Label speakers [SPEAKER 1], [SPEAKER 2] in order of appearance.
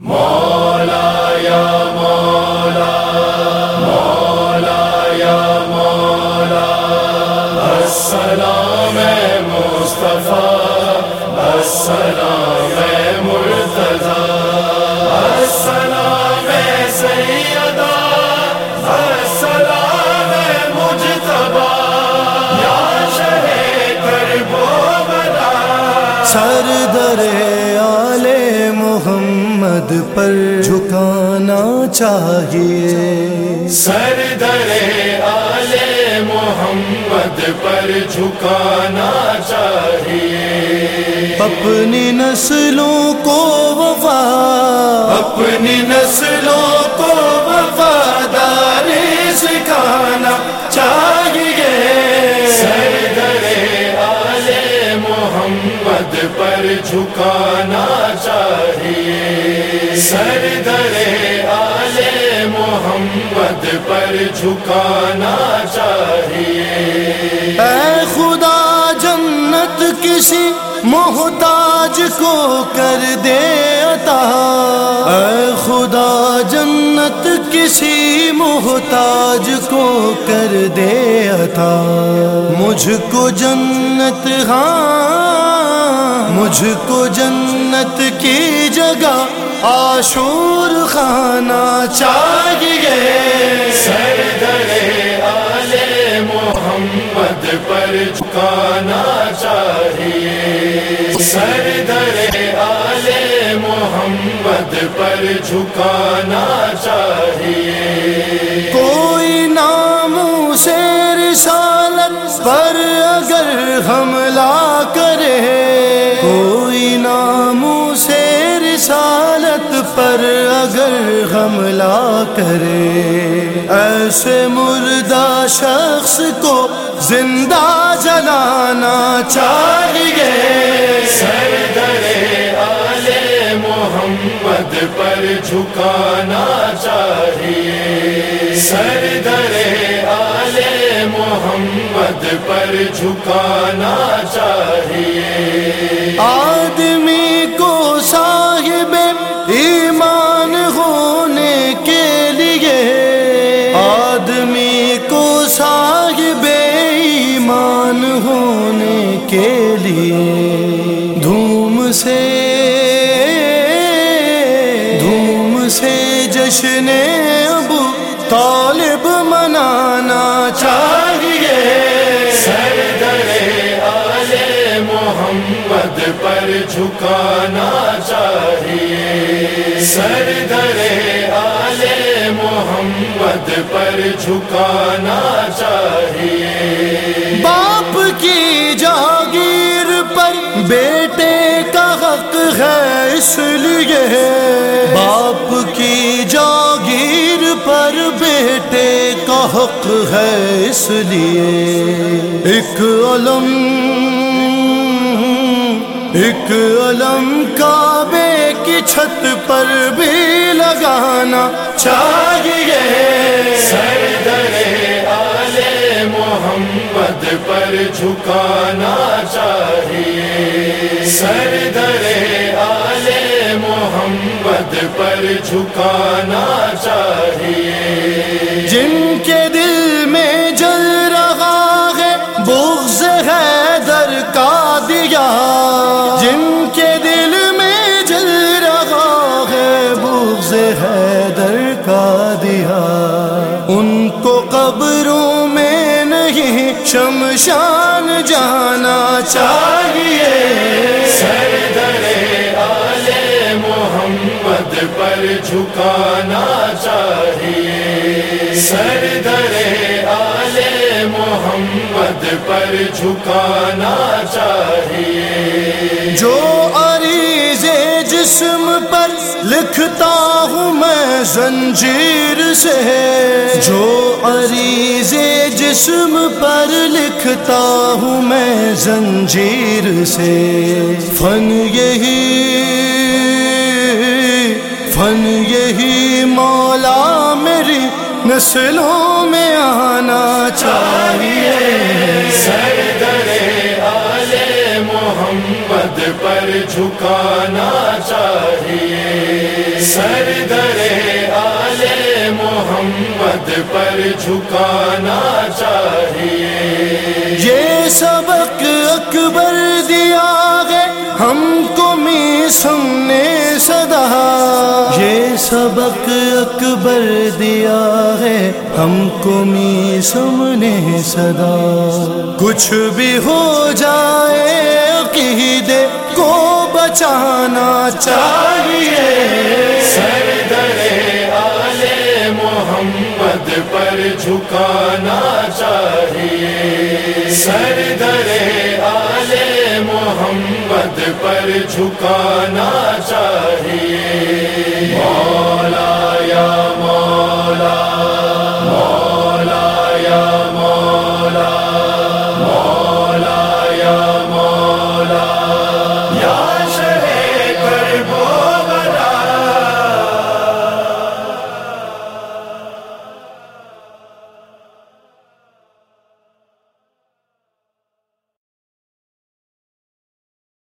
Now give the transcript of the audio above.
[SPEAKER 1] مولا یا مولا مولا یا مولا السلام مصطفیٰ السلام مرتضی السلام سیدہ السلام یا شہ
[SPEAKER 2] سر محمد پر جھکانا چاہیے۔
[SPEAKER 1] سر در آل محمد پر جھکانا چاہیے۔
[SPEAKER 2] اپنی نسلوں کو وفا۔
[SPEAKER 1] اپنی نسلوں کو وفاداری سکھانا چاہیے۔ سر در آل محمد پر جھکانا چاہیے۔ سر آل محمد پر جھکانا چاہیے۔
[SPEAKER 2] اے خدا، جنت کسی محتاج کو کر دے عطا۔ اے خدا، جنت کسی محتاج کو کر دے عطا۔ مجھ کو جنت ہاں مجھ کو جنت کی جگہ آشور خانہ چاہیے۔
[SPEAKER 1] سر در آل محمد پر جھکانا چاہیے۔ سر در آل محمد پر جھکانا چاہیے۔
[SPEAKER 2] کوئی نام سے رسالت پر اگر حملہ کرے پر اگر حملہ کرے ایسے مردہ شخص کو زندہ جلانا چاہیے۔
[SPEAKER 1] سر در آل محمد پر جھکانا چاہیے۔ سر در آل محمد پر جھکانا چاہیے۔
[SPEAKER 2] آدمی کو کے لیے دھوم سے دھوم سے جشن ابو طالب منانا چاہیے۔
[SPEAKER 1] سر در آل محمد پر جھکانا چاہیے۔ سر در آل محمد پر جھکانا چاہیے۔
[SPEAKER 2] باپ کی جاگیر اس لیے باپ کی جاگیر پر بیٹے کا حق ہے اس لیے۔ ایک علم ایک علم کعبے کی چھت پر بھی لگانا چاہیے۔
[SPEAKER 1] سر محمد پر جھکانا چاہیے۔ سر پر جھکانا چاہیے۔
[SPEAKER 2] جن کے دل میں جل رہا ہے، بغض ہے در کا دیا۔ جن کے دل میں جل رہا ہے، بغض ہے در کا دیا۔ ان کو قبروں میں نہیں، شمشان جانا چاہیے
[SPEAKER 1] محمد پر جھکانا چاہیے۔ سر در آل محمد پر جھکانا چاہیے۔
[SPEAKER 2] جو عریض جسم پر لکھتا ہوں میں زنجیر سے۔ جو عریض جسم پر لکھتا ہوں میں زنجیر سے۔ فن یہی نسلوں میں آنا چاہیے۔
[SPEAKER 1] سر در آل محمد پر جھکانا چاہیے۔ سر درے آلے محمد پر جھکانا چاہیے۔
[SPEAKER 2] یہ سبق اکبر دیا ہے ہم کو می سننے سبق اکبر دیا ہے ہم کو می سمنے صدا کچھ بھی ہو جائے عقیدے کو بچانا چاہیے۔
[SPEAKER 1] سر درے محمد پر جھکانا چاہیے۔ سر درے آلے محمد پر جھکانا چاہیے۔ مولا یا